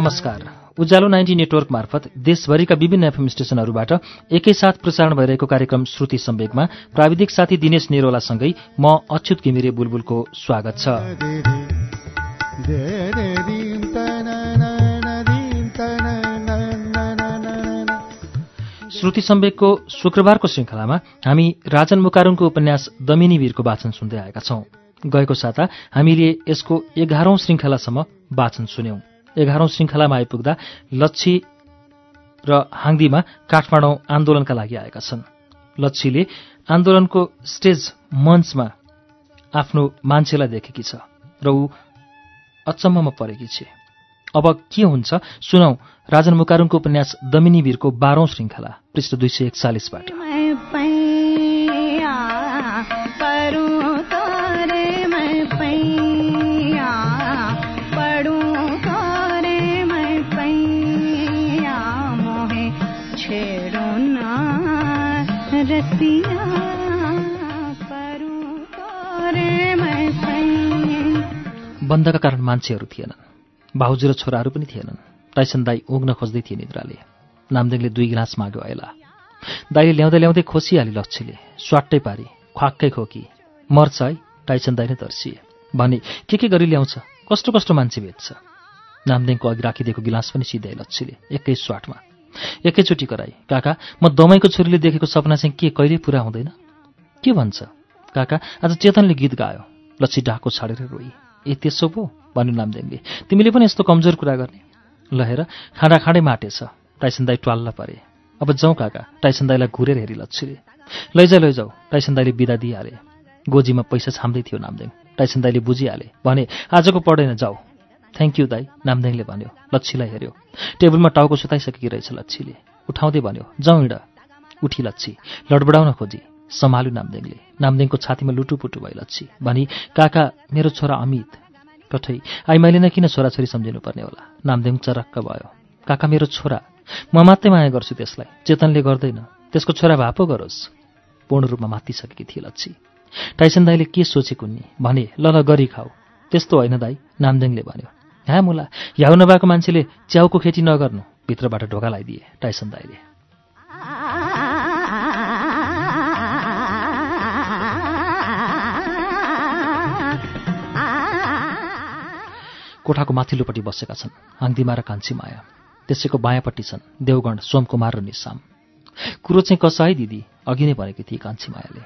नमस्कार। उज्यालो ninety network मार्फत देशभरिका विभिन्न एफएम स्टेशनहरूबाट एकैसाथ प्रसारण भइरहेको कार्यक्रम श्रुति सम्वेकमा प्राविधिक साथी दिनेश नेरोलासँगै म अच्युत घिमिरे बुलबुलको स्वागत छ। श्रुति सम्वेकको शुक्रबारको श्रृङ्खलामा हामी राजन मुकारुङको उपन्यास दमिनी वीरको वाचन सुन्दै आएका छौं। गएको साता हामीले यसको एघारौं श्रृङ्खलासम्म वाचन सुन्यौं। एघारौं श्रृङ्खलामा आइपुग्दा लच्छी र हाङदीमा काठमाडौँ आन्दोलनका लागि आएका छन्। लच्छीले आन्दोलनको स्टेज मञ्चमा आफ्नो मान्छेलाई देखेकी छ र ऊ अचम्ममा परेकी छे। अब के हुन्छ सुनौ राजन मुकारुङको उपन्यास दमिनी वीरको बाह्रौं श्रृङ्खला पृष्ठ दुई सय एकचालिसबाट। बन्दका कारण मान्छेहरू थिएनन्। भाउजू र छोराहरू पनि थिएनन्। टाइसन दाई उग्न खोज्दै थिए निद्राले। नामदेङले दुई गिलास माग्यो आइला। दाईले ल्याउँदै ल्याउँदै खोसिहाले लच्छीले स्वाट्टै पारी ख्वाक्कै खोकी। मर्छ है टाइसन दाई नै तर्सिए। भने के के गरी ल्याउँछ? कस्तो कस्तो मान्छे भेट्छ? नामदेङको अघि राखिदिएको गिलास पनि सिधाए लच्छीले एकै स्वाटमा। एकैचोटि कराई काका। म दमाईको छोरीले देखेको सपना चाहिँ के कहिले पुरा हुँदैन? के भन्छ? काका आज चेतनले गीत गायो। लच्छी डाको छाडेर रोई। ए त्यसो पो भन्यो नामदेङले तिमीले पनि यस्तो कमजोर कुरा गर्ने। ल हेर खाँडा खाँडै माटेछ टाइसन दाई ट्वाल्ल परे। अब जाउँ काका टाइसन दाईलाई घुरेर हेरी लच्छीले लैजा लैजाऊ टाइसन दाईले बिदा दिइहाले। गोजीमा पैसा छाम्दै थियो नामदेङ टाइसन दाईले बुझिहाले। भने आजको पढेन जाऊ। थ्याङ्क यू दाई नामदेङले भन्यो। लच्छीलाई हेऱ्यो। टेबलमा टाउको सुताइसकेकी रहेछ लच्छीले। उठाउँदै भन्यो जाउँ हिँड उठी लच्छी। लडबडाउन खोजी। सम्हाल्यो नामदेङले नामदेङको छातीमा लुटुपुटु भए लच्छी। भनी काका मेरो छोरा अमित। कठै आई मैले नै किन छोराछोरी सम्झिनु पर्ने होला? नामदेङ चरक्क भयो। काका मेरो छोरा। म मात्रै माया गर्छु त्यसलाई। चेतनले गर्दैन। त्यसको छोरा भापो गरोस्। पूर्ण रूपमा मातिसकेकी थिए लच्छी। टाइसन दाईले के सोचेको नि भने ल ल गरी खाऊ। त्यस्तो होइन दाई नामदेङले भन्यो। ह्या मुला ह्याउ नभएको मान्छेले च्याउको खेती नगर्नु। भित्रबाट ढोका लगाइदिए टाइसन दाईले। कोठाको माथिल्लोपट्टि बसेका छन्। हाङदिमा र कान्छी माया। त्यसैको बायाँपट्टि छन् देवगण सोमकुमार र निसाम। कुरो चाहिँ कस है दिदी? अघि नै भनेकी थिए कान्छी मायाले।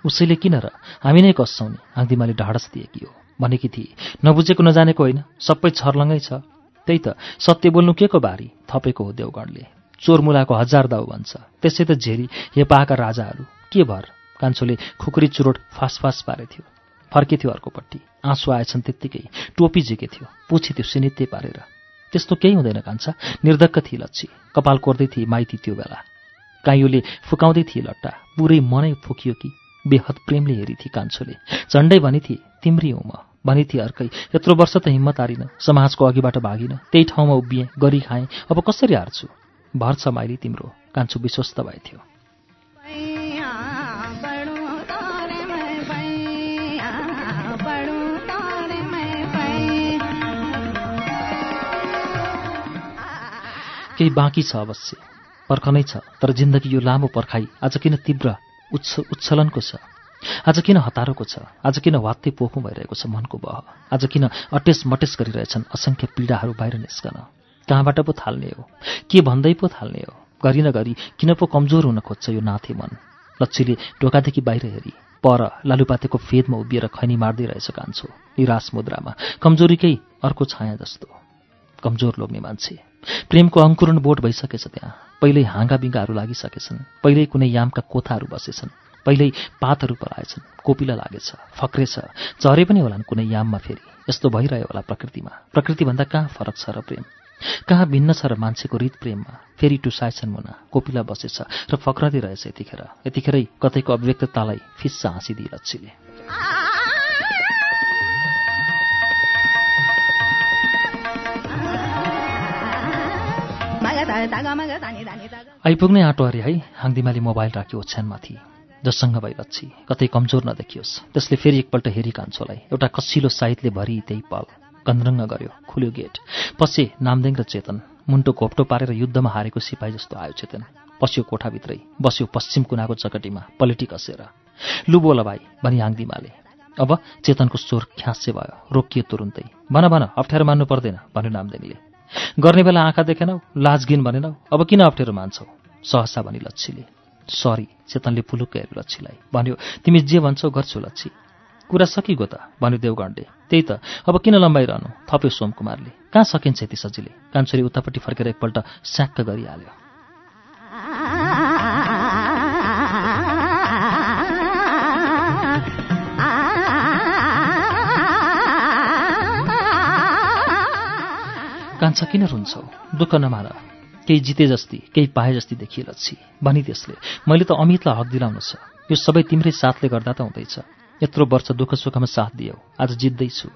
उसैले किन र? हामी नै कस्छौँ नि। हाङदिमाले ढाडस दिएकी हो। भनेकी थिए नबुझेको नजानेको होइन। सबै छर्लङ्गै छ। त्यही त सत्य बोल्नु के को बारी? थपेको हो देवगणले। चोर मुलाको हजार दाउ भन्छ। त्यसै त झेरी हे पाका राजाहरू। के भर? कान्छोले खुकुरी चुरोट फास फास पारेथ्यो। फर्केथ्यो अर्कोपट्टि। आँसु आएछन् त्यत्तिकै। टोपी झिकेथ्यो पुछि त्यो सिनित्ते पारेर। त्यस्तो केही हुँदैन कान्छा। निर्धक्क थिए लच्छी कपाल कोर्दै थिए माइती त्यो बेला। काइयोले फुकाउँदै थिए लट्टा। पुरै मनै फुकियो कि। बेहद प्रेमले हेरी थिए कान्छोले। झन्डै भनी थिए तिम्री हुँ म। भनी थिए अर्कै। यत्रो वर्ष त हिम्मत हारिन। समाजको अघिबाट भागिन। त्यही ठाउँमा उभिएँ गरी खाएँ। अब कसरी हार्छु? भर छ माइली तिम्रो। कान्छो विश्वस्त भएथ्यो। केही बाँकी छ अवश्य। पर्खनै छ तर जिन्दगी यो लामो पर्खाइ आज किन तीव्र उच्छ उच्छलनको छ? आज किन हतारोको छ? आज किन वात्तै पोखौँ भइरहेको छ मनको बह? आज किन अटेस मटेस गरिरहेछन् असङ्ख्य पीडाहरू बाहिर निस्कन? कहाँबाट पो थाल्ने हो? के भन्दै पो थाल्ने हो? गरी नगरी किन पो कमजोर हुन खोज्छ यो नाथे मन? लच्छीले ढोकादेखि बाहिर हेरी पर लालुपातेको फेदमा उभिएर खैनी मार्दै रहेछ कान्छो निराश मुद्रामा। कमजोरीकै अर्को छाया जस्तो। कमजोर लोग्ने मान्छे। प्रेमको अङ्कुरण बोट भइसकेछ त्यहाँ। पहिल्यै हाँगा बिङ्गाहरू लागिसकेछन्। पहिल्यै कुनै यामका कोथाहरू बसेछन्। पहिल्यै पातहरू पलाएछन्। कोपिला लागेछ फक्रेछ। झरे पनि होलान् कुनै याममा फेरि। यस्तो भइरह्यो होला प्रकृतिमा। प्रकृतिभन्दा कहाँ फरक छ र प्रेम? कहाँ भिन्न छ र मान्छेको रित प्रेममा? फेरि टुसाएछन् मुना। कोपिला बसेछ र फक्रँदै रहेछ यतिखेर। यतिखेरै कतैको अभिव्यक्ततालाई फिस्सा हाँसिदिए लच्छीले। आइपुग्ने आँटो अरे है हाङदिमाले मोबाइल राख्यो ओछ्यानमाथि। जससँग भई लच्छी कतै कमजोर नदेखियोस्। त्यसले फेरि एकपल्ट हेरी कान्छोलाई एउटा कसिलो साहितले भरि त्यही पल। कन्द्रङ्ग गर्यो खुल्यो गेट। पसे नामदेङ र चेतन मुन्टो घोप्टो पारेर युद्धमा हारेको सिपाही जस्तो आयो चेतन। पस्यो कोठाभित्रै बस्यो पश्चिम कुनाको चकटीमा पलेटी कसेर। लु बोल भाइ भनी आङदिमाले अब चेतनको स्वर ख्यासे भयो रोकियो तुरुन्तै। भन भन अप्ठ्यारो मान्नु पर्दैन भन्यो नामदेङले। गर्ने बेला आँखा देखेनौ लाजगिन भनेनौ। अब किन अप्ठ्यारो मान्छौ? सहसा भनी लच्छीले। सरी चेतनले पुलुक्क हेऱ्यो लच्छीलाई। भन्यो तिमी जे भन्छौ गर्छु लच्छी। कुरा सकिगयो त भन्यो देवगण्डे त्यही त। अब किन लम्बाइरहनु थप्यो सोमकुमारले। कहाँ सकिन्छ यति सजिलै? कान्छोरी उतापट्टि फर्केर एकपल्ट स्याक्क गरिहाल्यो। कान्छा किन रुन्छौ? दुःख नमार। केही जिते जस्ती केही पाए जस्ती देखिए लच्छी भनी त्यसले मैले त अमितलाई हक दिलाउनु छ। यो सबै तिम्रै साथले गर्दा त हुँदैछ। यत्रो वर्ष दुःख सुखमा साथ दियौ। आज जित्दैछु।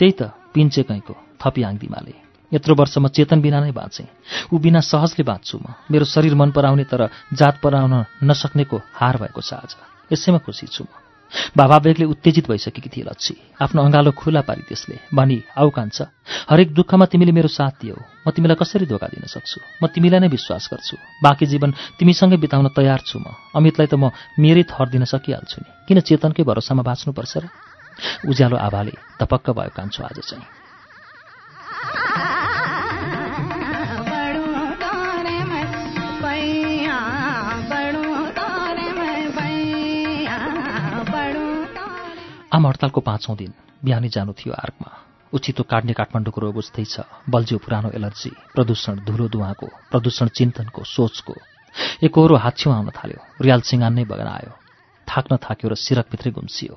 त्यही त पिन्चे कैको थपी आङदिमाले यत्रो वर्ष म चेतन बिना नै बाँचेँ। ऊ बिना सहजले बाँच्छु म। मेरो शरीर मन पराउने तर जात पराउन नसक्नेको हार भएको छ आज। यसैमा खुसी छु म। भावावेगले उत्तेजित भइसकेकी थिए लच्छी आफ्नो अँगालो खुला पारी त्यसले भनी आउ कान्छ हरेक दुःखमा तिमीले मेरो साथ दियौ। म तिमीलाई कसरी धोका दिन सक्छु? म तिमीलाई नै विश्वास गर्छु। बाँकी जीवन तिमीसँगै बिताउन तयार छु म। अमितलाई त म मेरै थर दिन सकिहाल्छु नि। किन चेतनकै भरोसामा बाँच्नुपर्छ र? उज्यालो आभाले धपक्क भयो कान्छो आज चाहिँ। आम हडतालको पाँचौँ दिन बिहानै जानु थियो आर्कमा। उचितो काट्ने काठमाडौँको रोग उस्तै छ बल्झ्यो पुरानो एलर्जी प्रदूषण धुलो दुवाको प्रदूषण चिन्तनको सोचको। एकहोरो हाच्छ्यौँ आउन थाल्यो। रियाल सिँगान नै बगन आयो। थाक्न थाक्यो र सिरकभित्रै गुम्सियो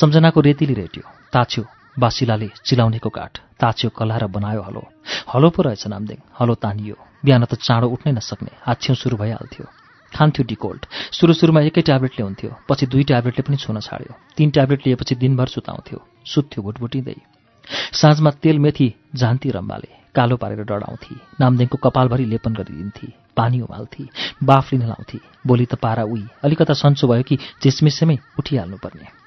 सम्झनाको रेतीले रेट्यो। ताछ्यो बासिलाले चिलाउनेको काठ। ताछ्यो कला र बनायो हलो। हलो पो रहेछ नामदेङ। हलो तानियो। बिहान त चाँडो उठ्नै नसक्ने। हाच्छ्यौँ सुरु भइहाल्थ्यो। खान्थ्यो डिकोल्ड सुरु सुरुमा एकै ट्याब्लेट ल्याउँथ्यो पछि दुई ट्याब्लेटले पनि छुन छाड्यो। तीन ट्याब्लेट लिएपछि दिनभर सुताउँथ्यो सुत्थ्यो भुटभुटिँदै साँझमा तेल मेथी जान्थी रम्बाले कालो पारेर डढाउँथे नामदेङको कपालभरि लेपन गरिदिन्थे पानी उमाल्थे बाफ लिन लाउँथे भोलि त पारा उही। अलिकता सन्चो भयो कि झिसमिसेमै उठिहाल्नुपर्ने।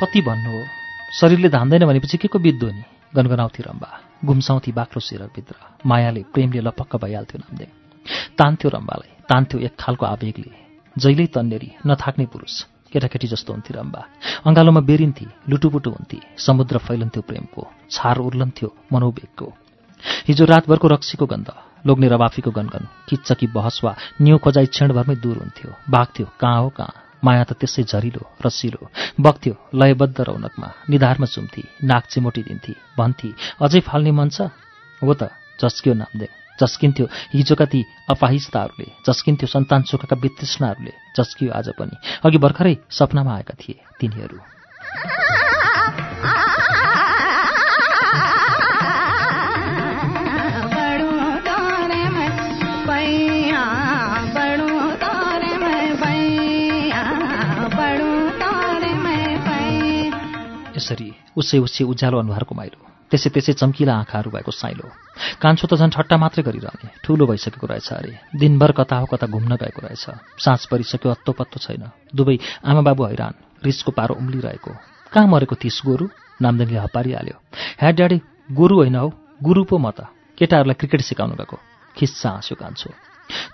कति भन्नु हो? शरीरले धान्दैन भनेपछि के को बित्दो नि? गनगनाउँथी रम्बा घुम्साउँथी बाक्लो सिरभित्र मायाले प्रेमले लपक्क भइहाल्थ्यो नामदेव। तान्थ्यो रम्बालाई तान्थ्यो एक खालको आवेगले। जहिल्यै तन्नेरी नथाक्ने पुरुष। केटाकेटी जस्तो हुन्थे रम्बा। अँगालोमा बेरिन्थे लुटुपुटु हुन्थे। समुद्र फैलन्थ्यो प्रेमको। छार उर्लन्थ्यो मनोवेगको। हिजो रातभरको रक्सीको गन्ध लोग्ने रबाफीको गनगन किच्च कि बहस वा न्यु खोजाइ क्षणभरमै दूर हुन्थ्यो। बाघथ्यो कहाँ हो कहाँ? माया त त्यसै झरिलो रसिलो बग्थ्यो लयबद्ध रौनकमा निधारमा चुम्थी नाक चिमोटी दिन्थी भन्थी अझै फाल्ने मन छ? हो त झस्कियो नामदेव झस्किन्थ्यो हिजोका ती अपाहिजताहरूले झस्किन्थ्यो सन्तान सुखका वितृष्णाहरूले झस्कियो आज पनि अघि भर्खरै सपनामा आएका थिए तिनीहरू। यसरी उसै उसै उज्यालो अनुहारको माइलो त्यसै त्यसै चम्किला आँखाहरू भएको साइलो। कान्छो त झन् ठट्टा मात्रै गरिरहने ठुलो भइसकेको रहेछ अरे। दिनभर कता हो कता घुम्न गएको रहेछ। साँझ परिसक्यो अत्तो पत्तो छैन। दुवै आमा बाबु हैरान रिसको पारो उम्लिरहेको। कहाँ मरेको थिस गोरु? नामदेनले हपारिहाल्यो। ह्या ड्याडी गोरु होइन हौ गुरु पो म त। केटाहरूलाई क्रिकेट सिकाउनु गएको। खिस्सा हाँस्यो कान्छो।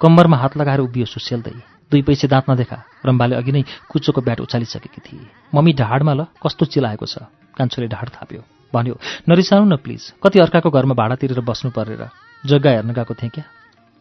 कम्मरमा हात लगाएर उभियो सुसेल्दै। दुई पैसे दाँत नदेखा। रम्बाले अघि नै कुचोको ब्याट उचालिसकेकी थिए। मम्मी ढाडमा ल कस्तो चिलाएको छ? कान्छोले ढाड थाप्यो। भन्यो नरिसाउनु न प्लिज। कति अर्काको घरमा भाडा तिरेर बस्नु परेर। जग्गा हेर्न गएको थिएँ क्या?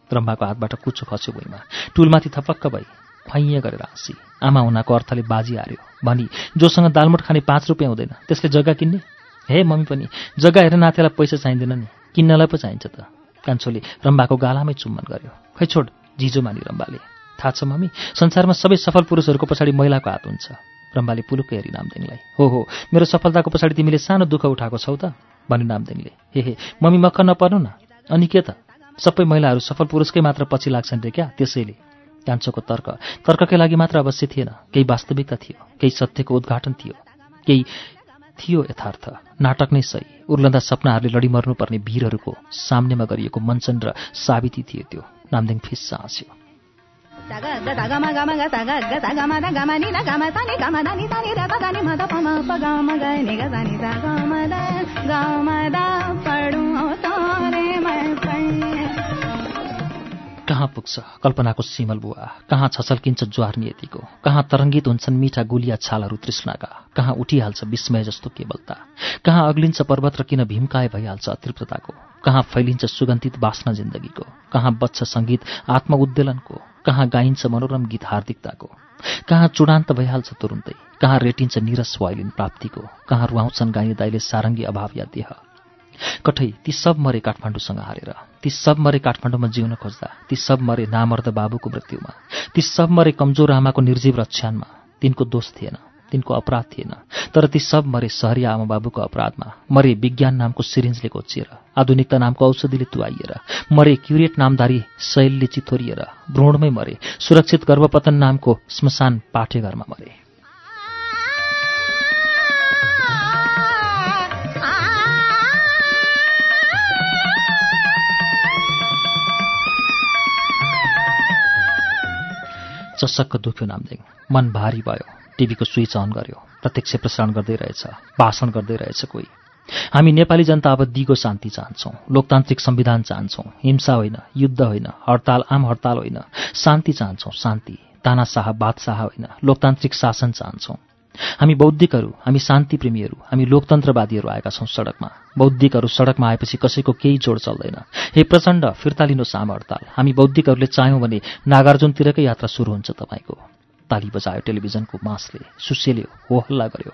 रम्बाको हातबाट कुचो खस्यो भुइँमा। टुलमाथि थपक्क भई खुवाइए गरेर हाँसी। आमा हुनाको अर्थले बाजी हार्यो। भनी जोसँग दालमोट खाने पाँच रुपियाँ हुँदैन। त्यसले जग्गा किन्ने? हे मम्मी पनि। जग्गा हेरेर नातेलाई पैसा चाहिँदैन नि। किन्नलाई पो चाहिन्छ त। कान्छोले रम्बाको गालामै चुम्बन गर्यो। खै छोड जिजो मानि रम्बाले। थाहा छ मम्मी? संसारमा सबै सफल पुरुषहरूको पछाडि महिलाको हात हुन्छ। रम्बाले पुलुक हेरी नामदेङलाई हो हो मेरो सफलताको पछाडि तिमीले सानो दुःख उठाएको छौ त भन्यो नामदेङले हे हे मम्मी मक्ख नपर्नु न। अनि के त? सबै महिलाहरू सफल पुरुषकै मात्र पछि लाग्छन् रे क्या त्यसैले। कान्छोको तर्क। तर्ककै लागि मात्र अवश्य थिएन। केही वास्तविकता थियो केही सत्यको उद्घाटन थियो केही थियो यथार्थ। नाटक नै सही। उर्लन्दा सपनाहरूले लडिमर्नुपर्ने वीरहरूको सामनेमा गरिएको मञ्चन र साबिती थियो त्यो। नामदेङ फिस्सा हाँस्यो। कहाँ पुग्छ? कल्पनाको सिमल बुवा। कहाँ छसल्किन्छ ज्वार नियतिको? कहाँ तरङ्गित हुन्छन् मिठा गुलिया छालहरू तृष्णाका? कहाँ उठिहाल्छ विस्मय जस्तो केवलता कहाँ अग्लिन्छ पर्वत र किन भीमकाय भइहाल्छ अतृप्तताको कहाँ फैलिन्छ सुगन्धित बास्ना जिन्दगीको? कहाँ बच्छ सङ्गीत आत्म उद्वेलनको कहाँ गाइन्छ मनोरम गीत हार्दिकताको? कहाँ चुडान्त भइहाल्छ तुरुन्तै? कहाँ रेटिन्छ निरस वाइलिन प्राप्तिको? कहाँ रुवाउँछन् गाइने दाइले सारङ्गी अभाव या देह? कठै ती सब मरे काठमाडौँसँग हारेर ती सब मरे काठमाडौँमा जिउन खोज्दा ती सब मरे नामर्द बाबुको मृत्युमा ती सब मरे कमजोर आमाको निर्जीव रक्षानमा तिनको दोष थिएन। तिनको अपराध थिएन। तर ती सब मरे सहरी आमा बाबुको अपराधमा। मरे विज्ञान नामको सिरिन्जले कोचिएर आधुनिकता नामको औषधिले तुवाइएर मरे क्युरेट नामदारी शैलले चिथोरिएर भ्रूणमै मरे सुरक्षित गर्भपतन नामको श्मशान पाठेघरमा मरे। चसक्क दुख्यो नामदेङ। मन भारी भयो। टिभीको स्विच अन गर्यो प्रत्यक्ष प्रसारण गर्दै रहेछ भाषण गर्दै रहेछ कोही। हामी नेपाली जनता अब दिगो शान्ति चाहन्छौँ लोकतान्त्रिक संविधान चाहन्छौँ हिंसा होइन युद्ध होइन हडताल आम हडताल होइन शान्ति चाहन्छौँ शान्ति तानाशाह बादशाह होइन लोकतान्त्रिक शासन चाहन्छौँ। हामी बौद्धिकहरू हामी शान्तिप्रेमीहरू हामी लोकतन्त्रवादीहरू आएका छौँ सडकमा। बौद्धिकहरू सडकमा आएपछि कसैको केही जोड चल्दैन। हे प्रचण्ड फिर्ता लिनु साम हडताल। हामी बौद्धिकहरूले चाह्यौँ भने नागार्जुनतिरकै यात्रा सुरु हुन्छ तपाईँको। ताली बजायो टेलिभिजनको मासले सुसेल्यो हो हल्ला गर्यो।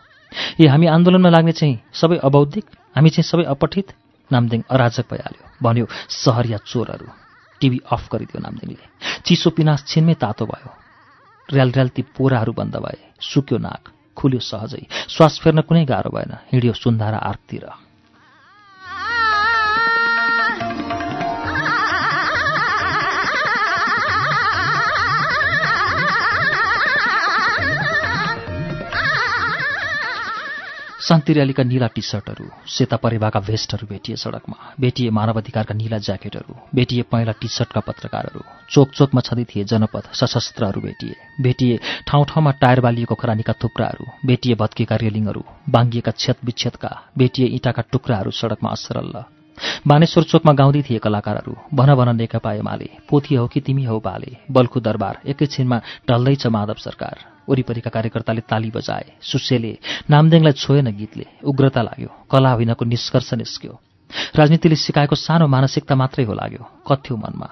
ए हामी आन्दोलनमा लाग्ने चाहिँ सबै अबौद्धिक हामी चाहिँ सबै अपठित? नामदेङ अराजक भइहाल्यो। भन्यो सहर या चोरहरू? टिभी अफ गरिदियो नामदेङले। चिसो पिनास छिनमै तातो भयो। र्याल र्याल ती पोराहरू बन्द भए। सुक्यो नाक खुल्यो सहजै। श्वास फेर्न कुनै गाह्रो भएन। हिँड्यो सुन्धारा आर्कतिर शान्ति र्यालीका निला टी सर्टहरू सेता परेवाका भेस्टहरू भेटिए सडकमा भेटिए मानवाधिकारका निला ज्याकेटहरू भेटिए पहेँला टी सर्टका पत्रकारहरू चोक चोकमा छँदै थिए जनपद सशस्त्रहरू भेटिए भेटिए ठाउँ ठाउँमा टायर बालिएको खरानीका थुप्राहरू भेटिए भत्केका रेलिङहरू बाङ्गिएका छेत विच्छेदका भेटिए इँटाका टुक्राहरू सडकमा असरल्ल। बानेश्वर चोकमा गाउँदै थिए कलाकारहरू भन भन नेकपा एमाले पोथी हौ कि तिमी हौ बाले बल्खु दरबार एकैछिनमा ढल्दैछ माधव सरकार। वरिपरिका कार्यकर्ताले ताली बजाए सुसेले नामदेङलाई छोएन गीतले उग्रता लाग्यो कला होइनको निष्कर्ष निस्क्यो। राजनीतिले सिकाएको सानो मानसिकता मात्रै हो लाग्यो कथ्यो मनमा।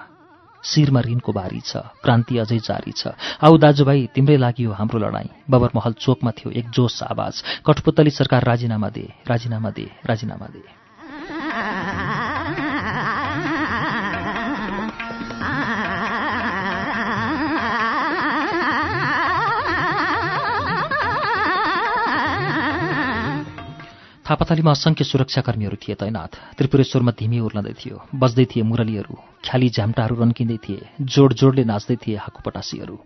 शिरमा ऋणको बारी छ क्रान्ति अझै जारी छ। आऊ दाजुभाइ तिम्रै लागि हो हाम्रो लडाईँ। बबरमहल चोकमा थियो एक जोस आवाज। कठपुतली सरकार राजीनामा दे राजीनामा दे राजीनामा दे। थापाथालीमा असङ्ख्य सुरक्षाकर्मीहरू थिए तैनाथ। त्रिपुरेश्वरमा धिमी उर्लँदै थियो। बज्दै थिए मुरलीहरू। ख्याली झ्याम्टाहरू रन्किँदै थिए। जोड जोडले नाच्दै थिए हाकुपटासीहरू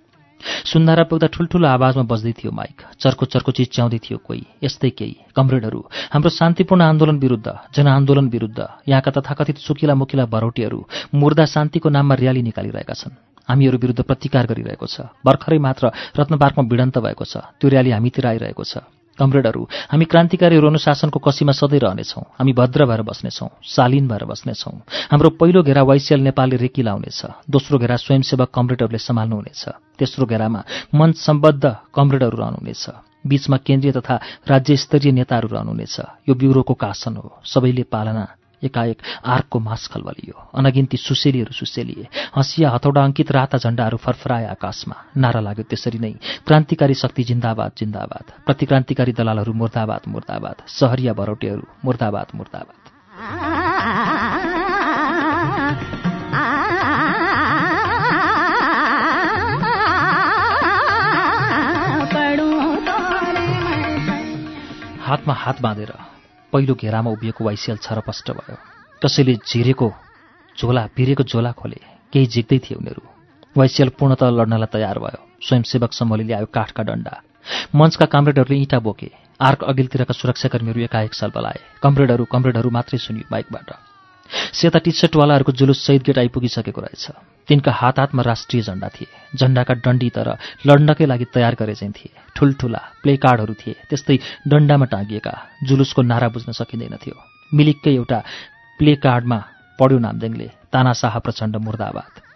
सुन्दारा पुग्दा ठुल्ठुलो आवाजमा बज्दै थियो माइक। चर्को चर्को चिच्याउँदै थियो कोही। यस्तै केही। कमरेडहरू। हाम्रो शान्तिपूर्ण आन्दोलन विरुद्ध जनआन्दोलन विरुद्ध यहाँका तथाकथित सुकिला मुकिला भरौटीहरू मुर्दा शान्तिको नाममा र्याली निकालिरहेका छन्। हामीहरू विरुद्ध प्रतिकार गरिरहेको छ। भर्खरै मात्र रत्नपार्कमा भिडन्त भएको छ। त्यो र्याली हामीतिर आइरहेको छ। कमरेडहरू हामी क्रान्तिकारीहरू अनुशासनको कसीमा सधैँ रहनेछौँ। हामी भद्र भएर बस्नेछौँ शालीन भएर बस्नेछौँ। हाम्रो पहिलो घेरा वाइसिएल नेपालले रेकी लाउनेछ। दोस्रो घेरा स्वयंसेवक कमरेडहरूले सम्हाल्नुहुनेछ। तेस्रो घेरामा मञ्च सम्बद्ध कमरेडहरू रहनुहुनेछ। बीचमा केन्द्रीय तथा राज्य स्तरीय नेताहरू रहनुहुनेछ। यो ब्युरोको कासन हो। सबैले पालना एकाएक आर्कको मास खलबलियो। अनगिन्ती सुसेलीहरू सुसेलिए। हँसिया हथौडा अङ्कित राता झण्डाहरू फरफराए आकाशमा। नारा लाग्यो त्यसरी नै। क्रान्तिकारी शक्ति जिन्दाबाद जिन्दाबाद। प्रतिक्रान्तिकारी दलालहरू मुर्दाबाद मुर्दाबाद। सहरिया भरौटेहरू मुर्दाबाद मुर्दाबाद। हातमा हात बाँधेर पहिलो घेरामा उभिएको वाइसिएल छरपष्ट भयो। कसैले झिरेको झोला पिरेको झोला खोले। केही झिक्दै थिए उनीहरू। वाइसिएल पूर्णतः लड्नलाई तयार भयो। स्वयंसेवक समूहले ल्यायो काठका डन्डा। मञ्चका कमरेडहरूले इँटा बोके। आर्क अघिल्तिरका सुरक्षाकर्मीहरू एकाएक सल्पलाए कमरेडहरू कमरेडहरू मात्रै सुनियो बाइकबाट। सेता टी सर्टवालाहरूको जुलुस शहीद गेट आइपुगिसकेको रहेछ। तिनका हात हातमा राष्ट्रिय झण्डा थिए। झण्डाका डन्डी तर लड्नकै लागि तयार गरे चाहिँ थिए। ठुल्ठुला प्ले कार्डहरू थिए। त्यस्तै डन्डामा टाँगिएका जुलुसको नारा बुझ्न सकिँदैनथ्यो मिलिक्कै एउटा प्ले कार्डमा पढ्यो नामदेङले तानाशाह प्रचण्ड मुर्दाबाद।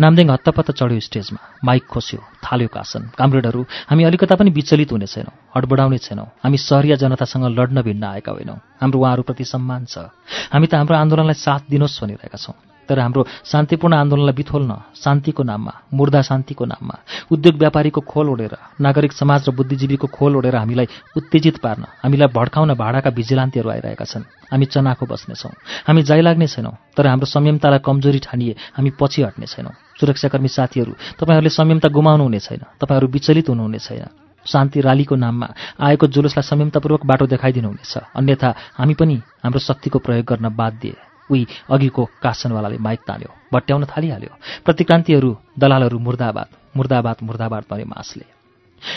नामदेङ हत्तपत्त चढ्यो स्टेजमा। माइक खोस्यो थाल्यो कासन। कामरेडहरू हामी अलिकता पनि विचलित हुने छैनौँ हडबडाउने छैनौँ। हामी सहरिया जनतासँग लड्न भिन्न आएका होइनौँ। हाम्रो उहाँहरूप्रति सम्मान छ। हामी त हाम्रो आन्दोलनलाई साथ दिनुहोस् भनिरहेका छौँ। तर हाम्रो शान्तिपूर्ण आन्दोलनलाई बिथोल्न शान्तिको नाममा मुर्दा शान्तिको नाममा उद्योग व्यापारीको खोल ओढेर नागरिक समाज र बुद्धिजीवीको खोल ओढेर हामीलाई उत्तेजित पार्न हामीलाई भड्काउन भाडाका भिजिलान्तीहरू आइरहेका छन्। हामी चनाखो बस्नेछौँ। हामी जाइ लाग्ने छैनौँ तर हाम्रो संयमतालाई कमजोरी ठानिए हामी पछि हट्ने छैनौँ। सुरक्षाकर्मी साथीहरू तपाईँहरूले संयमता गुमाउनु हुने छैन तपाईँहरू विचलित हुनुहुने छैन। शान्ति रालीको नाममा आएको जुलुसलाई संयमतापूर्वक बाटो देखाइदिनुहुनेछ अन्यथा हामी पनि हाम्रो शक्तिको प्रयोग गर्न बाध्य उही अघिको कासनवालाले माइक तान्यो भट्याउन थालिहाल्यो। प्रतिक्रान्तिहरू दलालहरू मुर्दाबाद मुर्दाबाद मुर्दाबाद भने मासले।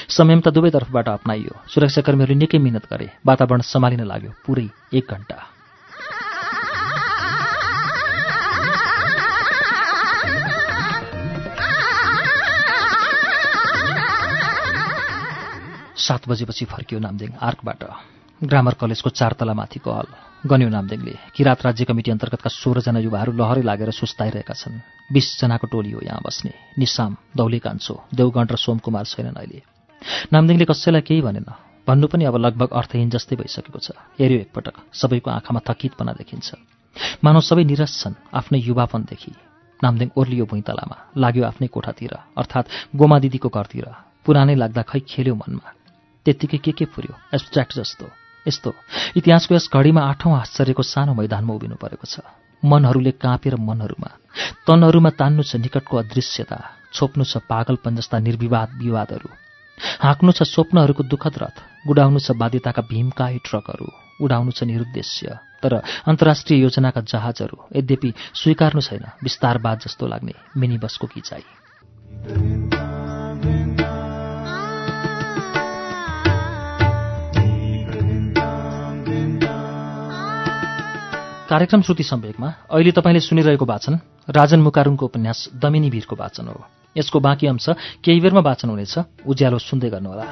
संयम त दुवै तर्फबाट अप्नाइयो। सुरक्षाकर्मीहरूले निकै मिहिनेत गरे। वातावरण सम्हालिन लाग्यो पुरै एक घण्टा। सात बजेपछि फर्कियो नामदेङ आर्कबाट। ग्रामर कलेजको चारतला माथिको हल। गन्यो नामदेङले किरात राज्य कमिटी अन्तर्गतका सोह्रजना युवाहरू लहरै लागेर सुस्ताइरहेका छन्। बिसजनाको टोली हो यहाँ बस्ने। निसाम दौले कान्छो देवगण र सोमकुमार छैनन् अहिले। नामदेङले कसैलाई केही भनेन। भन्नु पनि अब लगभग अर्थहीन जस्तै भइसकेको छ। हेऱ्यो एकपटक। सबैको आँखामा थकितपना देखिन्छ। मानव सबै निरस छन्। आफ्नै युवापनदेखि। नामदेङ ओर्लियो भुइँतलामा। लाग्यो आफ्नै कोठातिर। अर्थात् गोमा दिदीको घरतिर। पुरानै लाग्दा खै खेल्यो मनमा। त्यत्तिकै के के पुर्यो एब्स्ट्राक्ट जस्तो। यस्तो। इतिहासको यस घडीमा आठौँ आश्चर्यको सानो मैदानमा उभिनु परेको छ। मनहरूले काँपेर मनहरूमा तनहरूमा तान्नु छ निकटको अदृश्यता छोप्नु छ पागलपन जस्ता निर्विवाद विवादहरू हाँक्नु छ स्वप्नहरूको दुःखद रथ गुडाउनु छ बाध्यताका भीमकाही ट्रकहरू उडाउनु छ निरुद्देश्य तर अन्तर्राष्ट्रिय योजनाका जहाजहरू यद्यपि स्वीकार्नु छैन विस्तारवाद जस्तो लाग्ने मिनी बसको किचाई। कार्यक्रम श्रुति सम्वेकमा अहिले तपाईँले सुनिरहेको वाचन राजन मुकारुङको उपन्यास दमिनी वीरको वाचन हो। यसको बाँकी अंश केही बेरमा वाचन हुनेछ। उज्यालो सुन्दै गर्नुहोला।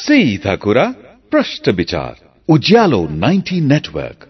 सीधा कुरा प्रश्न विचार उज्यालो 90 नेटवर्क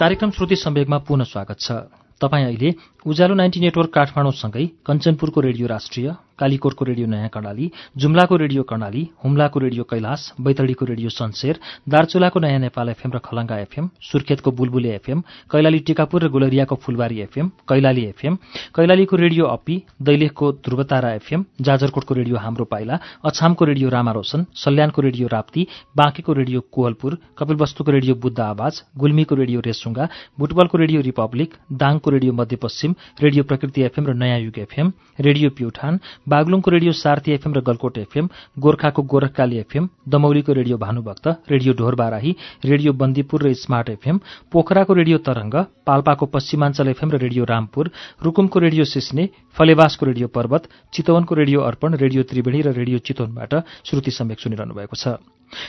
कार्यक्रम श्रुति सम्वेकमा पुनः स्वागत छ। तपाईँ अहिले उज्यालो नाइन्टी नेटवर्क काठमाडौँसँगै कञ्चनपुरको रेडियो राष्ट्रिय कालीकोटको रेडियो नयाँ कर्णाली जुम्लाको रेडियो कर्णाली हुम्लाको रेडियो कैलाश बैतडीको रेडियो सन्सेर दार्चुलाको नयाँ नेपाल एफएम र खलङ्गा एफएम सुर्खेतको बुलबुले एफएम कैलाली टिकापुर र गुलरियाको फुलबारी एफएम कैलाली एफएम कैलालीको रेडियो अपी दैलेखको ध्रुवतारा एफएम जाजरकोटको रेडियो हाम्रो पाइला अछामको रेडियो रामा रोशन सल्यानको रेडियो राप्ती बाँकेको रेडियो कोहलपुर कपिलवस्तुको रेडियो बुद्ध आवाज गुल्मीको रेडियो रेसुङ्गा बुटबलको रेडियो रिपब्लिक दाङको radio Madhyapaschim radio Prakriti FM र नयाँ युग एफएम रेडियो प्युठान बागलुङको रेडियो सार्थी एफएम र गलकोट एफएम गोर्खाको Gorakhkali FM दमौलीको radio Bhanubhakta radio Dhorbarahi radio Bandipur र स्मार्ट एफएम पोखराको रेडियो तरंग पाल्पाको पश्चिमाञ्चल एफएम र रेडियो रामपुर रुकुमको रेडियो सिस्ने फलेवासको रेडियो पर्वत चितवनको रेडियो अर्पण रेडियो त्रिवेणी र रेडियो चितवनबाट श्रुति समेक सुनिरहनु भएको छ।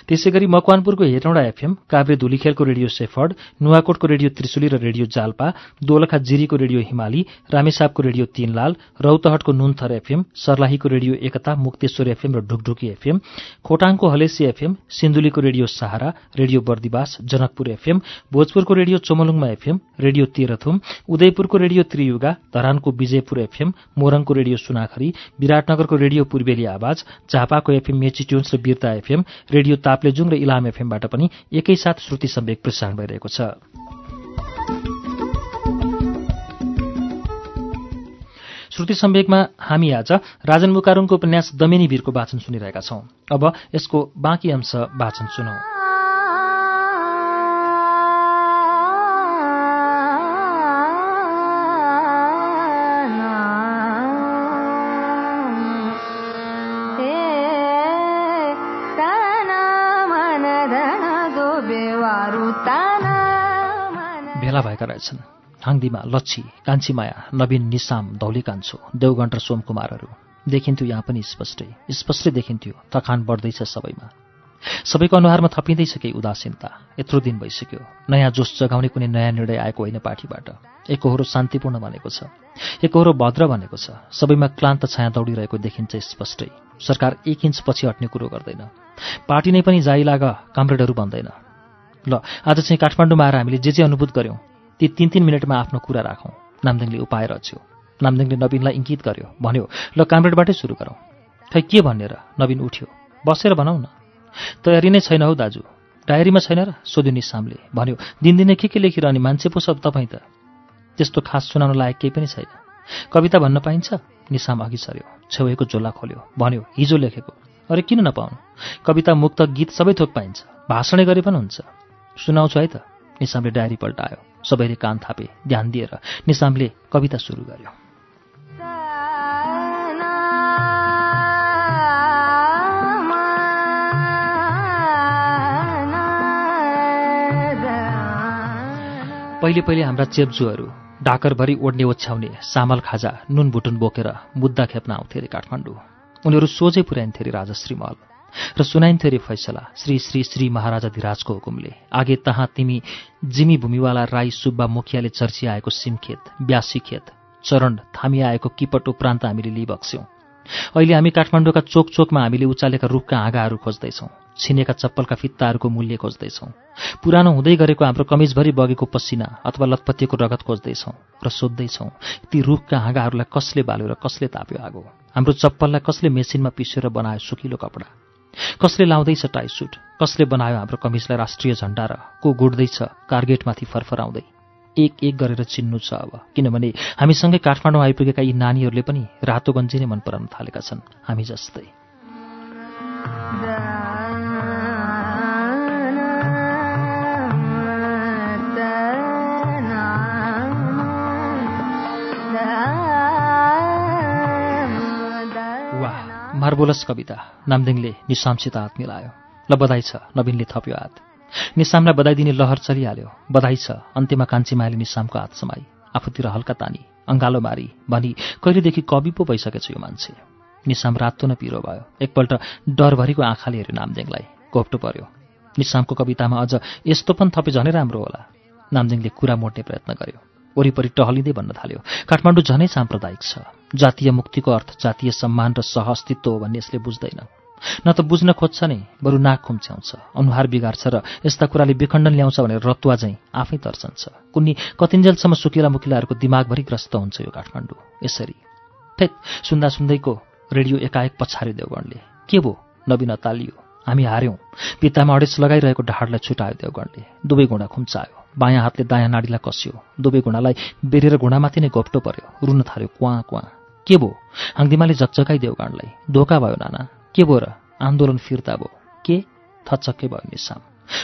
त्यसै गरी मकवानपुरको हेटौँडा एफएम काभ्रे धुलीखेलको रेडियो सेफर्ड नुवाकोटको रेडियो त्रिशुली र रेडियो जाल्पा दोलखा जिरीको रेडियो हिमाली रामेसापको रेडियो तीनलाल रौतहटको नुनथर एफएम सर्लाहीको रेडियो एकता मुक्तेश्वर एफएम र ढुकढुकी एफएम खोटाङको Halesi FM सिन्धुलीको radio Sahara radio Bardibas Janakpur FM भोजपुरको radio चोमलुङमा एफएम रेडियो तेह्रथुम उदयपुरको रेडियो त्रियुगा धरानको विजयपुर एफएम मोरङको रेडियो सुनाखरी विराटनगरको रेडियो पूर्वेली आवाज झापाको एफएम मेची ट्युन्स र बिर्ता एफएम रेडियो ताप्लेजुङ र इलाम एफएमबाट पनि एकैसाथ श्रुति सम्वेक प्रसारण भइरहेको छ। श्रुति सम्वेकमा हामी आज राजन मुकारुङको उपन्यास दमेनी वीरको वाचन सुनिरहेका छौं। अब यसको बाँकी अंश वाचन सुनौ। भेला भएका रहेछन्। हाङदीमा लच्छी कान्छीमाया नवीन निसाम धौली कान्छो देवगण र सोमकुमारहरू। देखिन्थ्यो यहाँ पनि स्पष्टै। स्पष्टै देखिन्थ्यो थकान बढ्दैछ सबैमा। सबैको अनुहारमा थपिँदैछ केही उदासीनता। यत्रो दिन भइसक्यो। नयाँ जोस जगाउने कुनै नयाँ निर्णय आएको होइन पार्टीबाट। एकहोरो शान्तिपूर्ण भनेको छ। एकहोरो भद्र भनेको छ। सबैमा क्लान्त छाया दौडिरहेको देखिन्छ स्पष्टै। सरकार एक इन्च पछि हट्ने कुरो गर्दैन। पार्टी नै पनि जाइ लाग कामरेडहरू भन्दैन। ल आज चाहिँ काठमाडौँमा आएर हामीले जे जे अनुभूत गऱ्यौँ ती तिन तिन मिनटमा आफ्नो कुरा राखौँ। नामदेङले उपाय रच्यो। नामदेङले नवीनलाई इङ्कित गर्यो। भन्यो ल कामरेडबाटै सुरु गरौँ। खै के भनेर? नवीन उठ्यो। बसेर भनौँ न। तयारी नै छैन हौ दाजु। डायरीमा छैन र सोध्यो निसामले। भन्यो दिनदिनै के के लेखिरहने? मान्छे पो सब तपाईँ त। त्यस्तो खास सुनाउन लायक केही पनि छैन। कविता भन्न पाइन्छ? निसाम अघि सर्यो छेउको झोला खोल्यो। भन्यो हिजो लेखेको। अरे किन नपाउनु? कविता मुक्त गीत सबै थोक पाइन्छ। भाषणै गरे पनि हुन्छ। सुनाउँछु है त। निसामले डायरी पल्टायो। सबैले कान थापे ध्यान दिएर निसामले कविता सुरु गर्यो। पहिले पहिले हाम्रा चेप्जुहरू ढाकरभरि ओड्ने ओछ्याउने सामल खाजा नुन भुटुन बोकेर मुद्दा खेप्न आउँथे अरे काठमाडौँ। उनीहरू सोझै पुर्याइन्थे अरे राजश्री महल। र सुनाइन्थ्यो अरे फैसला। श्री श्री श्री महाराजा धिराजको हुकुमले। आगे तहाँ तिमी जिमी भूमिवाला राई सुब्बा मुखियाले चर्चिआएको सिमखेत ब्यासी खेत चरण थामिआएको किपट उपरान्त हामीले लिइबक्स्यौँ। अहिले हामी काठमाडौँका चोक चोकमा हामीले उचालेका रुखका हाँगाहरू खोज्दैछौँ छिनेका चप्पलका फित्ताहरूको मूल्य खोज्दैछौँ। पुरानो हुँदै गरेको हाम्रो कमिजभरि बगेको पसिना अथवा लतपतिएको रगत खोज्दैछौँ र सोध्दैछौँ ती रुखका हाँगाहरूलाई कसले बाल्यो र कसले ताप्यो आगो? हाम्रो चप्पललाई कसले मेसिनमा पिसेर बनायो सुकिलो कपडा? कसले लाउँदैछ टाइसुट कसले बनायो हाम्रो कमिजलाई राष्ट्रिय झण्डा र को गुड्दैछ? कारगेटमाथि फरफराउँदै। एक एक गरेर चिन्नु छ अब किनभने हामीसँगै काठमाडौँ आइपुगेका यी नानीहरूले पनि रातो गन्जी नै मन पराउन थालेका छन् हामी जस्तै। मार्बोलस कविता। नामदिङले निसामसित हात मिलायो। ल बधाई छ नवीनले थप्यो हात। निसामलाई बधाई दिने लहर चलिहाल्यो। बधाई छ अन्त्यमा कान्छीमाले निसामको हात समाई। आफूतिर हल्का तानी अङ्गालो मारी भनी कहिलेदेखि कवि पो भइसकेछ यो मान्छे? निसाम रातो न पिरो भयो। एकपल्ट डरभरिको आँखाले हेऱ्यो नामदेङलाई। घोप्टो पर्यो। निसामको कवितामा अझ यस्तो पनि थपे झनै राम्रो होला। नामदेङले कुरा मोड्ने प्रयत्न गर्यो। वरिपरि टहलिँदै भन्न थाल्यो। काठमाडौँ झनै साम्प्रदायिक छ। जातीय मुक्तिको अर्थ जातीय सम्मान र सह अस्तित्व हो भन्ने यसले बुझ्दैन। न त बुझ्न खोज्छ नै बरु नाक खुम्च्याउँछ अनुहार बिगार्छ र यस्ता कुराले विखण्डन ल्याउँछ भनेर रत्वा चाहिँ आफै तर्सन्छ। कुन्नी कतिन्जेलसम्म सुकिला मुकिलाहरूको दिमागभरि ग्रस्त हुन्छ यो काठमाडौँ। यसरी। फेत सुन्दा सुन्दैको रेडियो एकाएक पछार्यो देवगणले। के भो नवीन अतालियो हामी हार्यौँ। पित्तामा अडेस लगाइरहेको ढाडलाई छुटायो देवगणले। दुवै घुँडा खुम्चायो। बायाँ हातले दायाँ नाडीलाई कस्यो। दुवै घुँडालाई बेरेर घुँडामाथि नै घोप्टो पर्यो। रुन थाल्यो कुवा कुवा। के भो? हाङदिमाले जगजगाई देवगणलाई धोका भयो नाना। के भो र? आन्दोलन फिर्ता भयो के? थचक्कै भयो निसाम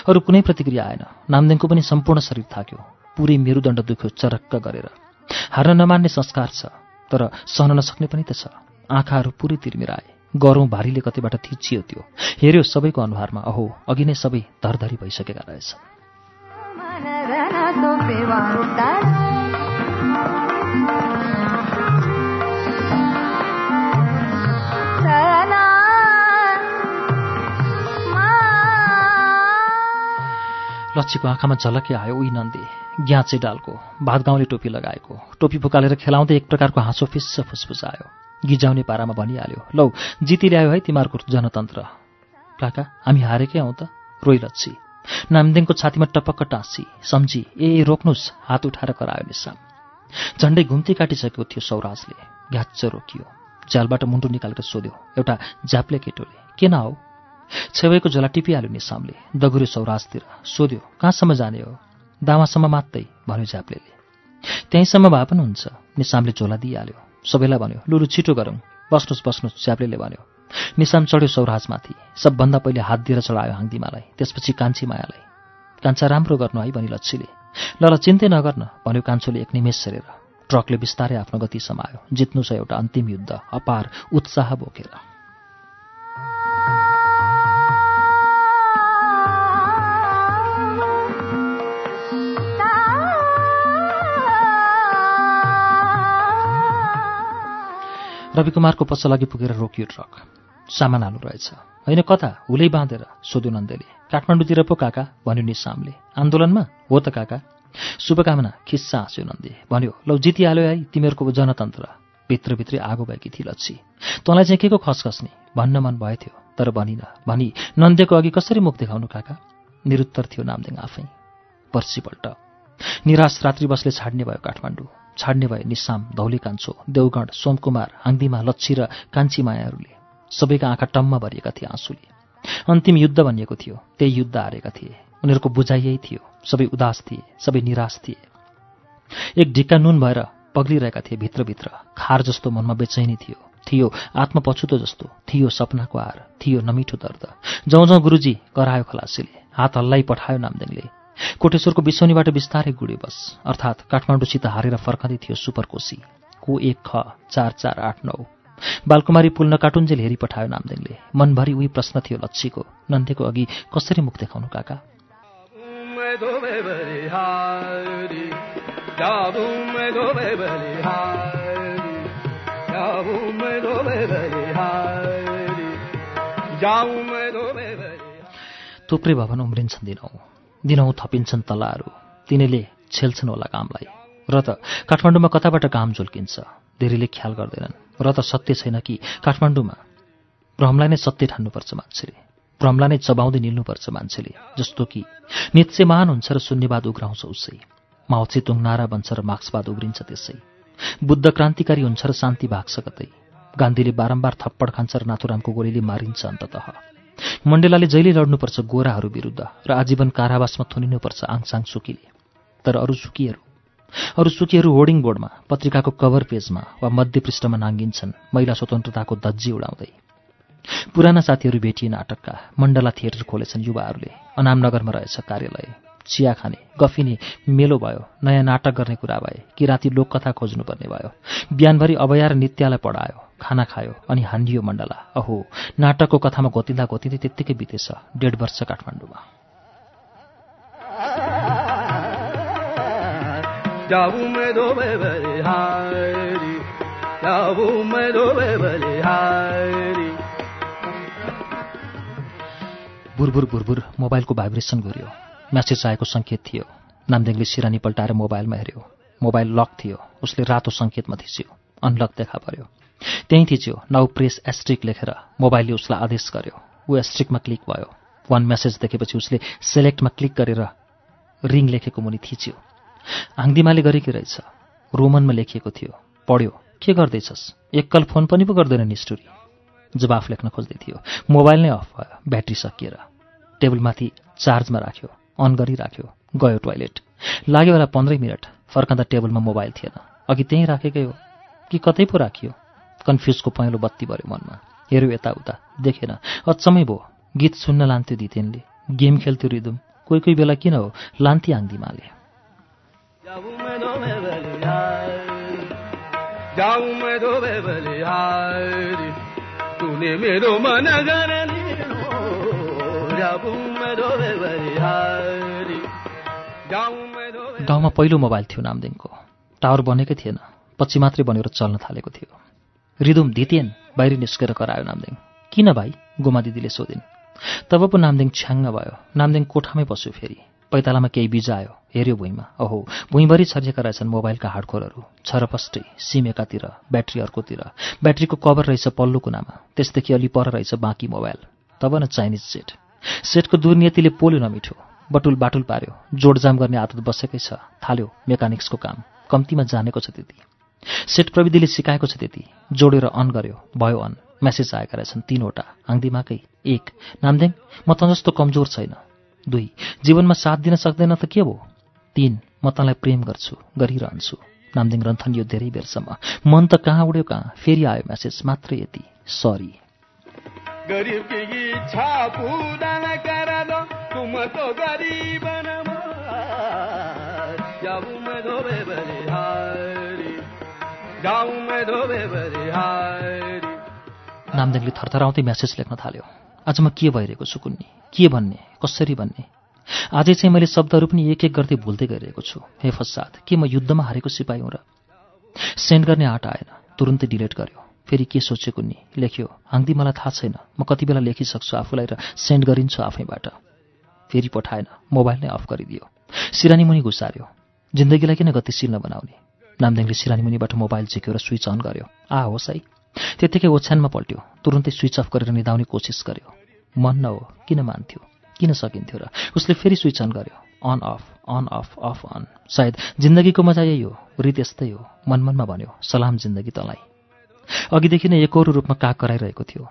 अरू कुनै प्रतिक्रिया आएन। नामदेङको पनि सम्पूर्ण शरीर थाक्यो। पुरै मेरुदण्ड दुख्यो चरक्क गरेर। हार्न नमान्ने संस्कार छ तर सहन नसक्ने पनि त छ। आँखाहरू पुरै तिर्मिराए। गरौँ भारीले कतैबाट थिचियो त्यो। हेऱ्यो सबैको अनुहारमा अहो अघि नै सबै धरधरी भइसकेका रहेछन् लच्छीको आँखामा झलकै आयो उही नन्दे। ग्याँचे डालको भातगाउँले टोपी लगाएको टोपी फुकालेर खेलाउँदै एक प्रकारको हाँसो फिस्स फुसफुसायो। गिजाउने पारामा भनिहाल्यो लौ जिती ल्यायो है तिमीहरूको जनतन्त्र। काका हामी हारेकै हौ त? रोइ लच्छी नामदेङको छातीमा टपक्क टाँसी। सम्झी ए रोक्नुहोस् हात उठाएर करायो निसाम। झन्डै घुम्ती काटिसकेको थियो सौराजले। घ्याच्च रोकियो। झ्यालबाट मुन्टु निकालेर सोध्यो एउटा झ्याप्ले केटोले के न हौ? छेउको झोला टिपिहाल्यो निसामले। दगुर्यो सौराजतिर सोध्यो कहाँसम्म जाने हो? दावासम्म मात्रै भन्यो झ्याप्लेले त्यहीँसम्म भए पनि हुन्छ निसामले झोला दिइहाल्यो। सबैलाई भन्यो लुलु छिटो गरौँ। बस्नुहोस् बस्नुहोस् च्याप्लेले भन्यो। निसाम चढ्यो सौराजमाथि सबभन्दा पहिले हात दिएर चढायो हाङदिमालाई त्यसपछि कान्छी मायालाई। कान्छा राम्रो गर्नु है भनी लच्छीले। ल ल चिन्तै नगर्न भन्यो कान्छोले एक निमेष सरेर ट्रकले बिस्तारै आफ्नो गति समायो जित्नु छ एउटा अन्तिम युद्ध अपार उत्साह बोकेर। रविकुमारको पसलअघि पुगेर रोकियो ट्रक। सामान हाल्नु रहेछ। होइन कता? हुलै बाँधेर सोध्यो नन्दले। काठमाडौँतिर पो काका भन्यो निसामले। आन्दोलनमा? हो त काका। शुभकामना खिस्सा हाँस्यो नन्दे। भन्यो लौ जितिहाल्यो है तिमीहरूको जनतन्त्र। भित्रभित्रै आगो भएकी थिए लच्छी। तँलाई चाहिँ के को खसखस नि? भन्न मन भयो थियो तर भनिन। भनी नन्देको अघि कसरी मुख देखाउनु काका? निरुत्तर थियो नामदेङ आफै। पर्सिपल्ट। निराश रात्रि बसले छाड्ने भयो काठमाडौँ। छाड्ने भए निसाम धौली कान्छो देवगढ सोमकुमार हाङदिमा लच्छी र कान्छी मायाहरूले सबैका आँखा टम्म भरिएका थिए आँसुले। अन्तिम युद्ध भनिएको थियो त्यही युद्ध हारेका थिए। उनीहरूको यही थियो सबै उदास थिए सबै निराश थिए। एक ढिक्का नुन भएर पग्लिरहेका थिए भित्रभित्र खार जस्तो मनमा बेचैनी थियो। थियो आत्मपछुतो जस्तो थियो सपनाको हार थियो नमिठो दर्द। जौँ जौँ गुरुजी करायो खलासीले हात हल्लाई पठायो नामदेङले कोटेश्वरको बिसौनीबाट बिस्तारै गुड्यो बस। अर्थात् काठमाडौँसित हारेर फर्कँदै थियो सुपरकोशी। को एक ख चार चार आठ नौ। बालकुमारी पुल्न काटुन्जेल हेरी पठायो नामदेङले मनभरि उही प्रश्न थियो लच्छीको। नन्देको अघि कसरी मुख देखाउनु काका? थुप्रै भवन उम्रिन्छन् दिनौँ। दिनौँ थपिन्छन् तलाहरू। तिनीले छेल्छन् होला कामलाई र त काठमाडौँमा कताबाट काम झुल्किन्छ? धेरैले ख्याल गर्दैनन्। र त सत्य छैन कि काठमाडौँमा भ्रमलाई नै सत्य ठान्नुपर्छ मान्छेले। भ्रमलाई नै चबाउँदै निल्नुपर्छ मान्छेले जस्तो कि नित्य महान हुन्छ र शून्यवाद उग्राउँछ उसै। माओचे नारा बन्छ र मार्क्सवाद उग्रिन्छ त्यसै। बुद्ध क्रान्तिकारी हुन्छ र शान्ति भाग्छ कतै। गान्धीले बारम्बार थप्पड खान्छ र नाथुरामको गोलीले मारिन्छ अन्तत। मण्डेलाले जहिले लड्नुपर्छ गोराहरू विरुद्ध र आजीवन कारावासमा थुनिनुपर्छ आङसाङ सुकीले। तर अरू सुकीहरू अरू सुकीहरू होर्डिङ बोर्डमा पत्रिकाको कभर पेजमा वा मध्य पृष्ठमा नाङ्गिन्छन् महिला स्वतन्त्रताको धज्जी उडाउँदै। पुराना साथीहरू भेटिए नाटकका मण्डला थिएटर खोलेछन् युवाहरूले अनामनगरमा रहेछ कार्यालय। चिया खाने गफिने मेलो भयो नयाँ नाटक गर्ने कुरा भए कि राति लोककथा खोज्नुपर्ने भयो। बिहानभरि अभया र नित्यालाई पढायो खाना खायो अनि हानियो मण्डला। अहो नाटकको कथामा घोतिँदा घोतिँदै त्यत्तिकै बितेछ डेढ वर्ष काठमाडौँमा। बुरबुर बुरबुर मोबाइलको भाइब्रेसन गऱ्यो। म्यासेज आएको सङ्केत थियो। नामदेङले सिरानी पल्टाएर मोबाइलमा हेऱ्यो। मोबाइल लक थियो। उसले रातो सङ्केतमा थिच्यो। अनलक देखा पर्यो। त्यहीँ थिच्यो। नाउ प्रेस एस्ट्रिक लेखेर। मोबाइलले उसलाई आदेश गर्यो। ऊ एस्ट्रिकमा क्लिक भयो। वान मेसेज देखेपछि उसले सेलेक्टमा क्लिक गरेर रिङ लेखेको मुनि थिच्यो। हाङदिमाले गरेकी रहेछ। रोमनमा लेखिएको थियो। पढ्यो। के गर्दैछस्? एकल फोन पनि पो गर्दैन निष्ठुरी। जवाफ लेख्न खोज्दै थियो। मोबाइल नै अफ भयो। ब्याट्री सकिएर। टेबलमाथि चार्जमा राख्यो। अन गरिराख्यो। गयो टोइलेट लाग्यो होला पन्ध्रै मिनट। फर्काँदा टेबलमा मोबाइल थिएन। अघि त्यहीँ राखेकै हो। कि कतै पो राखियो? कन्फ्युजको पहेँलो बत्ती भऱ्यो मनमा। हेऱ्यो यताउता। देखेन। अचम्मै भयो। गीत सुन्न लान्थ्यो दितेनले। गेम खेल्थ्यो रिदुम। कोही कोही बेला किन हो? लान्थे आङ्दिमाले मेरो गाउँमा पहिलो मोबाइल थियो नामदेङको। टावर बनेकै थिएन। पछि मात्रै बनेर चल्न थालेको थियो। रिदुम धितेन बाहिर निस्केर करायो नामदेङ। किन भाइ? गोमा दिदीले सोधिन्। तब पो नामदेङ छ्याङ्ग भयो। नामदेङ कोठामै पस्यो फेरि। पैतालामा केही बिजायो। हेऱ्यो भुइँमा। अहो भुइँभरि छरिएका रहेछन् मोबाइलका हाडखोरहरू छरपष्टै सिम एकातिर ब्याट्री अर्कोतिर। ब्याट्रीको कभर रहेछ पल्लो कुनामा त्यसदेखि अलि पर रहेछ बाँकी मोबाइल। तब न चाइनिज सेट सेटको दुर्नियतिले पोल्यो नमिठो बटुल बाटुल पार्यो जोडजाम गर्ने आदत बसेकै छ थाल्यो मेकानिक्सको काम कम्तीमा जानेको छ त्यति। सेट प्रविधिले सिकाएको छ त्यति जोडेर अन गर्यो भयो अन मेसेज आएका रहेछन् तिनवटा आङदिमाकै एक नामदेङ म त जस्तो कमजोर छैन। दुई जीवनमा साथ दिन सक्दैन त के भयो तिन म तँलाई प्रेम गर्छु गरिरहन्छु। नामदिङ रन्थनियो धेरै बेरसम्म मन त कहाँ उड्यो कहाँ फेरि आयो म्यासेज मात्रै यति सरी। गरीब की तो गरीब थरथराउँदै म्यासेज लेख्न थाल्यो आज म के भइरहेको छु कुन्नी के भन्ने कसरी भन्ने आजै चाहिँ मैले शब्दहरू पनि एक एक गर्दै भुल्दै गइरहेको छु हे फसाद के म युद्धमा हारेको सिपाही हुँ र सेन्ड गर्ने आँट आएन तुरुन्तै डिलिट गर्यो फेरि के सोचेको नि? लेख्यो हाङ्दी मलाई थाहा छैन। म कति बेला लेखिसक्छु आफूलाई र सेन्ड गरिन्छु आफैबाट। फेरि पठाएन। मोबाइल नै अफ गरिदियो। सिरानी मुनि घुसार्यो। जिन्दगीलाई किन गतिशील नबनाउने? नामदेङले सिरानी मुनिबाट मोबाइल झिक्यो र स्विच अन गर्यो। आ होस् है त्यत्तिकै ओछ्यानमा पल्ट्यो। तुरुन्तै स्विच अफ गरेर निधाउने कोसिस गर्यो। मन न हो किन मान्थ्यो? किन सकिन्थ्यो र? उसले फेरि स्विच अन गर्यो। On off on off off on. सायद जिन्दगीको मजा यही हो। रित यस्तै हो। मनमनमा भन्यो सलाम जिन्दगी तँलाई। अघिदेखि नै एकहोरो रूपमा काग कराइरहेको थियो।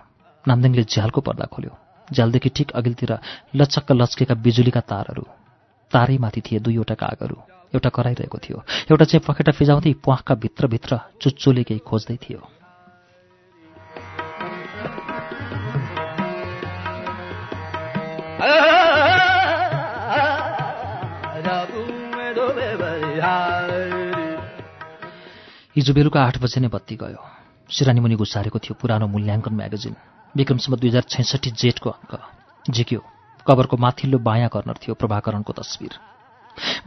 नामदेङले झ्यालको पर्दा खोल्यो। झ्यालदेखि ठिक अघिल्तिर लचक्क लच्केका बिजुलीका तारहरू। तारै माथि थिए दुईवटा कागहरू। एउटा कराइरहेको थियो। एउटा चाहिँ पखेटा फिजाउँदै प्वाखका भित्रभित्र चुच्चोले केही खोज्दै थियो। हिजो बेलुका आठ बजे नै बत्ती गयो। सिरानी मुनि घुसारेको थियो पुरानो मूल्याङ्कन म्यागजिन। विक्रमसम्म दुई हजार छैसठी जेठको अङ्क। झिक्यो। कभरको माथिल्लो बायाँ कर्नर थियो प्रभाकरणको तस्विर।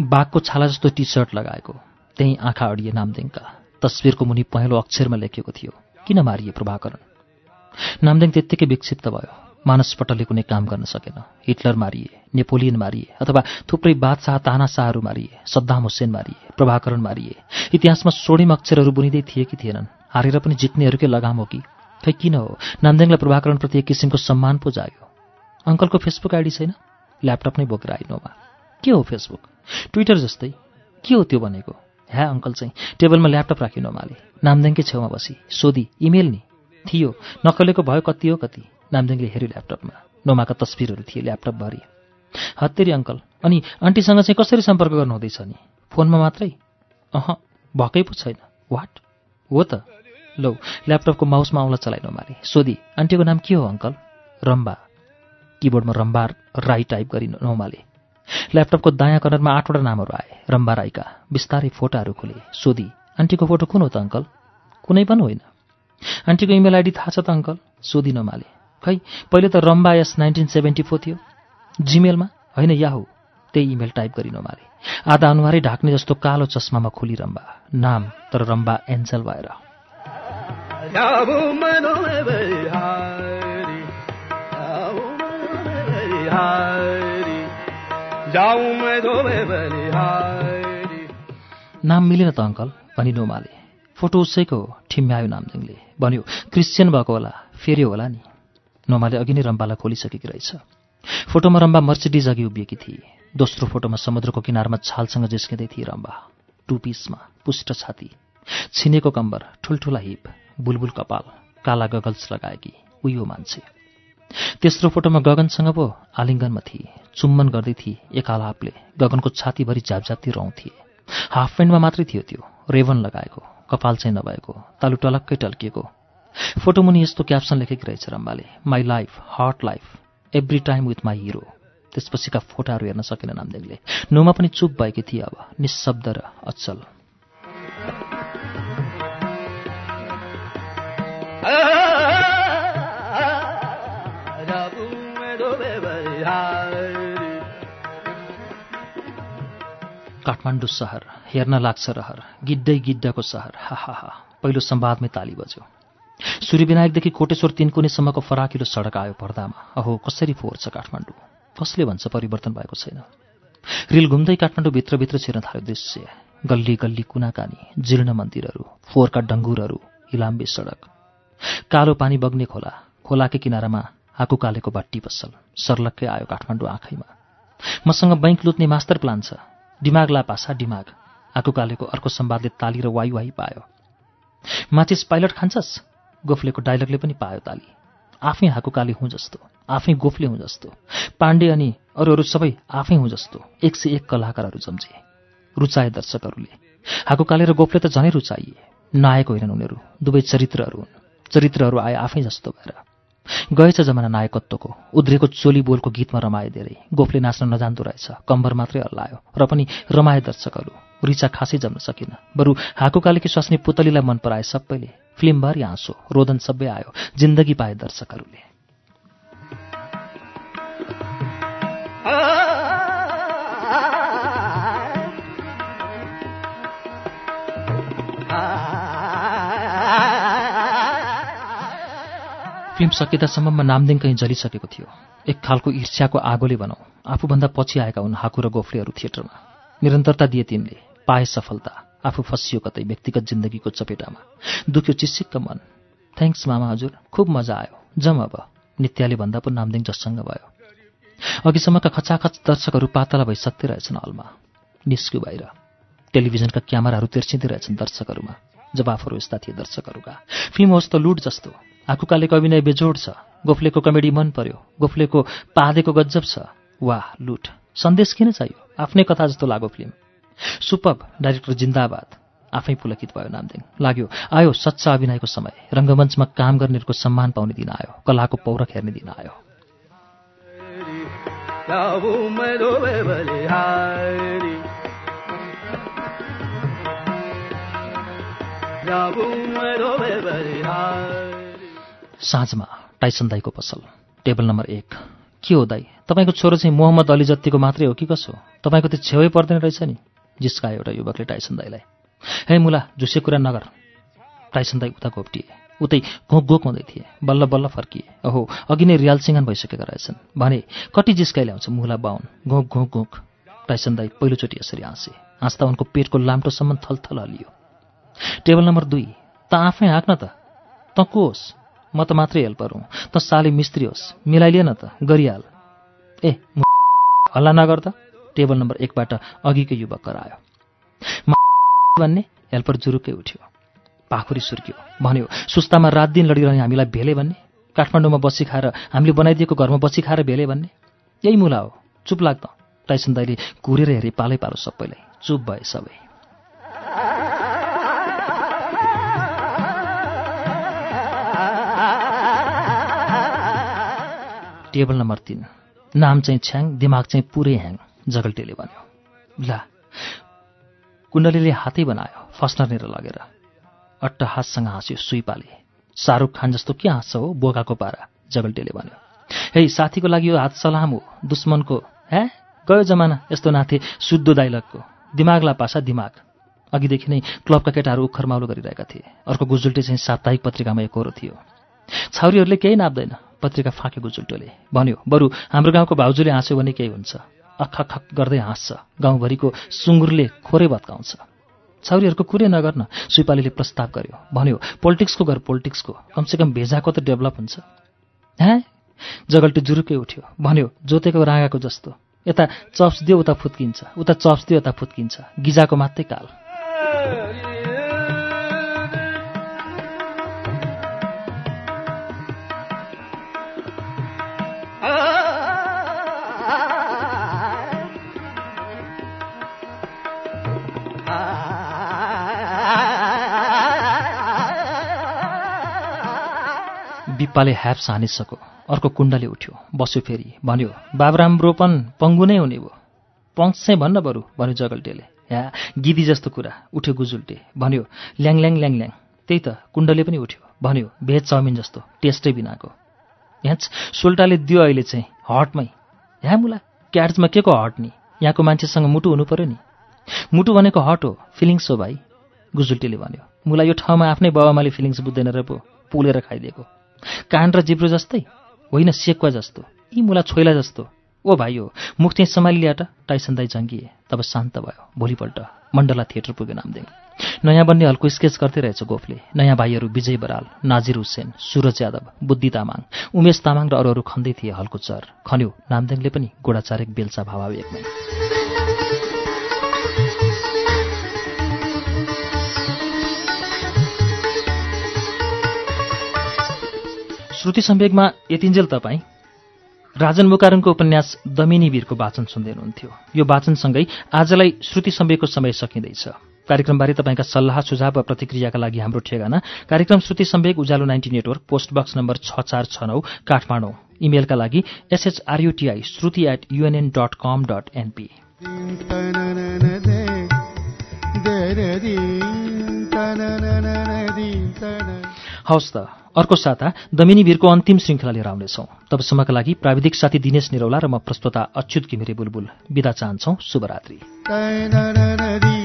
बाघको छाला जस्तो टी सर्ट लगाएको। त्यहीँ आँखा अडिए नामदेङका। तस्विरको मुनि पहेँलो अक्षरमा लेखिएको थियो किन मारिए प्रभाकरण? नामदेङ त्यत्तिकै विक्षिप्त भयो। मानस पटलले कुनै काम गर्न सकेन। हिटलर मारिए नेपोलियन मारिए अथवा थुप्रै बादशाह तानाशाहहरू मारिए सद्दाम हुसेन मारिए प्रभाकरण मारिए। इतिहासमा सोडिम अक्षरहरू बुनिँदै थिए कि थिएनन्। हारेर पनि जित्नेहरूकै लगाम हो कि? खै किन हो? नामदेङलाई प्रभाकरणप्रति एक किसिमको सम्मान पो जाग्यो। अङ्कलको फेसबुक आइडी छैन? ल्यापटप नै बोकेर आइनोमा के हो फेसबुक? ट्विटर जस्तै। के हो त्यो भनेको? ह्या अङ्कल चाहिँ टेबलमा ल्यापटप राखिनु माले नामदेङकै छेउमा बसी। सोधी इमेल नि? थियो। नकलेको भयो कति हो कति? नामदेङले हेऱ्यो ल्यापटपमा। नोमाका तस्विरहरू थिए ल्यापटपभरि। हत्तेरी अङ्कल अनि आन्टीसँग चाहिँ कसरी सम्पर्क गर्नुहुँदैछ नि? फोनमा मात्रै? अह भएकै पो छैन। वाट हो त। लौ ल्यापटपको माउसमा औँला चलाइ नमारे सोधी आन्टीको नाम के हो अङ्कल रम्बा। किबोर्डमा रम्बा राई टाइप गरी नौमाले ल्यापटपको दायाँ कर्नरमा आठवटा नामहरू आए रम्बा राईका। बिस्तारै फोटाहरू खोले। सोधी आन्टीको फोटो कुन हो त अङ्कल कुनै पनि होइन। आन्टीको इमेल आइडी थाहा छ त अङ्कल सोधी नमाले खै पहिले त Ramba S nineteen seventy four थियो। जिमेलमा होइन याहु त्यही इमेल टाइप गरिन मारे आधा अनुहारै ढाक्ने जस्तो कालो चस्मामा खुली रम्बा। नाम तर रम्बा एन्जल भएर। नाम मिलेन त अङ्कल? भनी नोमाले फोटो उसैको हो ठिम्यायो नामदेङले भन्यो क्रिस्चियन भएको होला फेरि होला नि। नोमाले अघि नै रम्बालाई खोलिसकेकी रहेछ। फोटोमा रम्बा मर्सिडिज अघि उभिएकी थिए। दोस्रो फोटोमा समुद्रको किनारमा छालसँग जिस्किँदै थिए रम्बा। टु पिसमा पुष्ट छाती। छिनेको कम्बर ठुल्ठुला हिप। बुलबुल कपाल काला गगल्स लगाएकी उयो मान्छे। तेस्रो फोटोमा गगनसँग पो आलिङ्गनमा थिए। चुम्बन गर्दै थिए एक आलापले गगनको छातीभरि झ्यापझ्याप्ती रौँ थिए। हाफ पेन्टमा मात्रै थियो त्यो। रेवन लगाएको कपाल चाहिँ नभएको तालु टलक्कै टल्किएको। फोटो मुनि यस्तो क्याप्सन लेखेको रहेछ रम्बाले। My life hot life every time with my hero त्यसपछिका फोटाहरू हेर्न सकेन नामदेङले नुमा पनि चुप भएकी थिए अब निशब्द र अचल। काठमाडौँ सहर हेर्न लाग्छ रहर गिड्डै गिड्डको सहर हा हा हा। पहिलो संवादमै ताली बज्यो। सूर्यविनायकदेखि कोटेश्वर तिनकुनेसम्मको फराकिलो सडक आयो पर्दामा। अहो कसरी फोहोर छ काठमाडौँ? कसले भन्छ परिवर्तन भएको छैन? रिल घुम्दै काठमाडौँ भित्रभित्र छिर्न थाल्यो दृश्य। गल्ली गल्ली कुनाकानी जीर्ण मन्दिरहरू फोहोरका डङ्गुरहरू इलाम्बे सडक। कालो पानी बग्ने खोला खोलाकै किनारामा आकु कालेको भट्टी पसल। सर्लक्कै आयो काठमाडौँ आँखैमा। मसँग बैङ्क लुत्ने मास्टर प्लान छ। दिमाग लापासा दिमाग। आकु कालेको अर्को सम्वादले ताली र वाइ वाइ पायो। माचिस पाइलट खान्छस्? गोफलेको डायलगले पनि पायो ताली। आफै हाकुकाले हुँ जस्तो आफै गोफले हुँ जस्तो। पाण्डे अनि अरू अरू सबै आफै हुँ जस्तो एक सय एक कलाकारहरू जम्जे रुचाए दर्शकहरूले। हाकुकाले र गोफले त झनै रुचाइए। नायक होइनन् उनीहरू दुवै चरित्रहरू हुन्। चरित्रहरू आए आफै जस्तो भएर। गएछ जमाना नायकत्वको। उद्रेको चोली बोलको गीतमा रमाए धेरै। गोफले नाच्न नजान्दो रहेछ। कम्बर मात्रै हल्लायो। र पनि रमाए दर्शकहरू। रिचा खासै जम्न सकिन। बरु हाकुकालेकी स्वास्नी पुतलीलाई मन पराए सबैले। फिल्मभरि हाँसो रोदन सबै आयो। जिन्दगी पाए दर्शकहरूले। फिल्म सकिँदासम्ममा नामदिङ कहीँ जलिसकेको थियो। एक खालको ईर्ष्याको आगोले भनौँ आफूभन्दा पछि आएका हुन् हाकु र गोफलेहरू थिएटरमा। निरन्तरता दिए तिनले पाए सफलता आफू फसियो कतै व्यक्तिगत जिन्दगीको चपेटामा। दुख्यो चिसिक्क मन। थ्याङ्क्स मामा हजुर खुब मजा आयो। जम अब। नित्याले भन्दा पो नामदिङ जससँग भयो। अघिसम्मका खचाखच दर्शकहरू पातला भइसक्दै रहेछन् हलमा। निस्क्यो बाहिर। टेलिभिजनका क्यामेराहरू तिर्सिँदै रहेछन् दर्शकहरूमा। जवाफहरू यस्ता थिए दर्शकहरूका। फिल्म होस् त लुट जस्तो। आकुकालेको अभिनय बेजोड छ। गोफलेको कमेडी मन पर्यो। गोफलेको पादेको गज्जब छ। वाह लुट। सन्देश किन चाहियो? आफ्नै कथा जस्तो लाग्यो फिल्म। सुपब डाइरेक्टर जिन्दाबाद। आफै पुलकित भयो नामदिङ लाग्यो आयो सच्चा अभिनयको समय। रङ्गमञ्चमा काम गर्नेहरूको सम्मान पाउने दिन आयो। कलाको पौरख हेर्ने दिन आयो। साँझमा टाइसन दाईको पसल। टेबल नम्बर एक। के हो दाई? तपाईँको छोरो चाहिँ मोहम्मद अली जत्तिको मात्रै हो कि कसो? तपाईँको त्यो छेउै पर्दैन रहेछ नि? जिस्कायो एउटा युवकले टाइसन दाईलाई। हे मुला झुसे कुरा नगर। टाइसन दाई उता घोप्टिए। उतै घोक घोक हुँदै थिए। बल्ल बल्ल फर्किए। ओहो अघि नै रियाल सिंहन भइसकेका रहेछन्। भने कति जिस्काइ ल्याउँछ मुला बाहुन घोक घोक घोक। टाइसन दाई पहिलोचोटि यसरी हाँसे। हाँस्दा उनको पेटको लाम्टोसम्म थलथल हलियो। टेबल नम्बर दुई। त आफै हाँक्न त? त को होस् म त मात्रै हेल्पर हुँ। त साले मिस्त्री होस्। मिलाइलिए न त गरिहाल। ए हल्ला नगर त। टेबल नम्बर एकबाट अघिको युवक करायो। भन्ने हेल्पर जुरुकै उठ्यो। पाखुरी सुर्क्यो। भन्यो सुस्तामा रात दिन लडिरहने हामीलाई भेले भन्ने? काठमाडौँमा बसी खाएर हामीले बनाइदिएको घरमा बसी खाएर भेले भन्ने? यही मुला हो। चुप लाग्दा टाइसन दाईले घुरेर हेरे पालै पालो सबैलाई। चुप भए सबै। टेबल नम्बर तिन। नाम चाहिँ छ्याङ दिमाग चाहिँ पुरै ह्याङ जगल्टेले भन्यो। ला कुण्डलीले हातै बनायो फस्नरनेर लगेर। अट्टहाससँग हाँस्यो सुइपाले। शाहरुख खान जस्तो के हाँस्छ हो बोकाको पारा जगल्टेले भन्यो। हे साथीको लागि यो हात सलाम हो दुश्मनको हे गयो जमाना यस्तो नाथे शुद्ध दाइलगको दिमागला पासा दिमाग। अघिदेखि नै क्लबका केटाहरू उखरमाउलो गरिरहेका थिए। अर्को गुजुल्टे चाहिँ साप्ताहिक पत्रिकामा एकहोरो थियो। छाउरीहरूले केही नाप्दैन। पत्रिका फाँकेको जुल्टोले भन्यो बरु हाम्रो गाउँको भाउजूले हाँस्यो भने केही हुन्छ। अखख गर्दै हाँस्छ। गाउँभरिको सुँगुरले खोरै भत्काउँछ। छाउरीहरूको कुरै नगर्न सुपालीले प्रस्ताव गर्यो। भन्यो पोलिटिक्सको घर पोलिटिक्सको। कमसेकम भेजाको त डेभलप हुन्छ। ह्या? जगल्टी जुरुकै उठ्यो। भन्यो जोतेको राँगाको जस्तो। यता चप्स दियो उता फुत्किन्छ। उता चप्स दियो यता फुत्किन्छ। गिजाको मात्रै काल। बिप्पाले ह्याप्स हानिसक्यो अर्को कुण्डले उठ्यो। बस्यो फेरि। भन्यो बाबराम रोपन पङ्गु नै हुने भयो पङ्स चाहिँ भन्न बरु भन्यो जगल्टेले। ह्या गिदी जस्तो कुरा उठ्यो गुजुल्टे। भन्यो ल्याङ ल्याङ ल्याङ ल्याङ त्यही त कुण्डले पनि उठ्यो। भन्यो भेज चाउमिन जस्तो टेस्टै बिनाको। यहाँ सोल्टाले दियो अहिले चाहिँ हटमै। यहाँ मुला क्याट्समा के को हट नि? यहाँको मान्छेसँग मुटु हुनु पऱ्यो नि? मुटु भनेको हट हो फिलिङ्स हो भाइ गुजुल्टीले भन्यो। मुला यो ठाउँमा आफ्नै बाबामाले फिलिङ्स बुझ्दैन र पो पुलेर खाइदिएको। कान र जिब्रो जस्तै? होइन सेक्वा जस्तो। यी मुला छोइला जस्तो। ओ भाइ हो मुख चाहिँ सम्हालिलिया त टाइसन दाई जङ्गिए। तब शान्त भयो। भोलिपल्ट मण्डला थिएटर पुग्यो नामदेङ नयाँ बन्ने हलको स्केच गर्दै रहेछ गोफले नयाँ भाइहरू विजय बराल नाजिर हुसेन सुरज यादव बुद्धि तामाङ उमेश तामाङ र अरू खन्दै थिए हलको चर। खन्यो नामदेङले पनि गोडाचारेक बेल्चा भावावेगमै श्रुति सम्वेकमा यतिन्जेल तपाईँ। राजन मुकारनको उपन्यास दमिनी वीरको वाचन सुन्दै हुनुहुन्थ्यो। यो वाचनसँगै आजलाई श्रुति सम्वेकको समय सकिँदैछ। कार्यक्रमबारे तपाईँका सल्लाह सुझाव वा प्रतिक्रियाका लागि हाम्रो ठेगाना कार्यक्रम Shruti Sambeg Ujyaalo ninety network post box number छ चार छ नौ काठमाडौँ। इमेलका लागि S H R U T I Shruti at UNN dot com dot NP हवस् त। अर्को साता दमिनी वीरको अन्तिम श्रृङ्खला लिएर आउनेछौँ तबसम्मका लागि प्राविधिक साथी दिनेश निरौला र म प्रस्तोता अच्युत घिमिरे बुलबुल। विदा चाहन्छौ। शुभरात्री।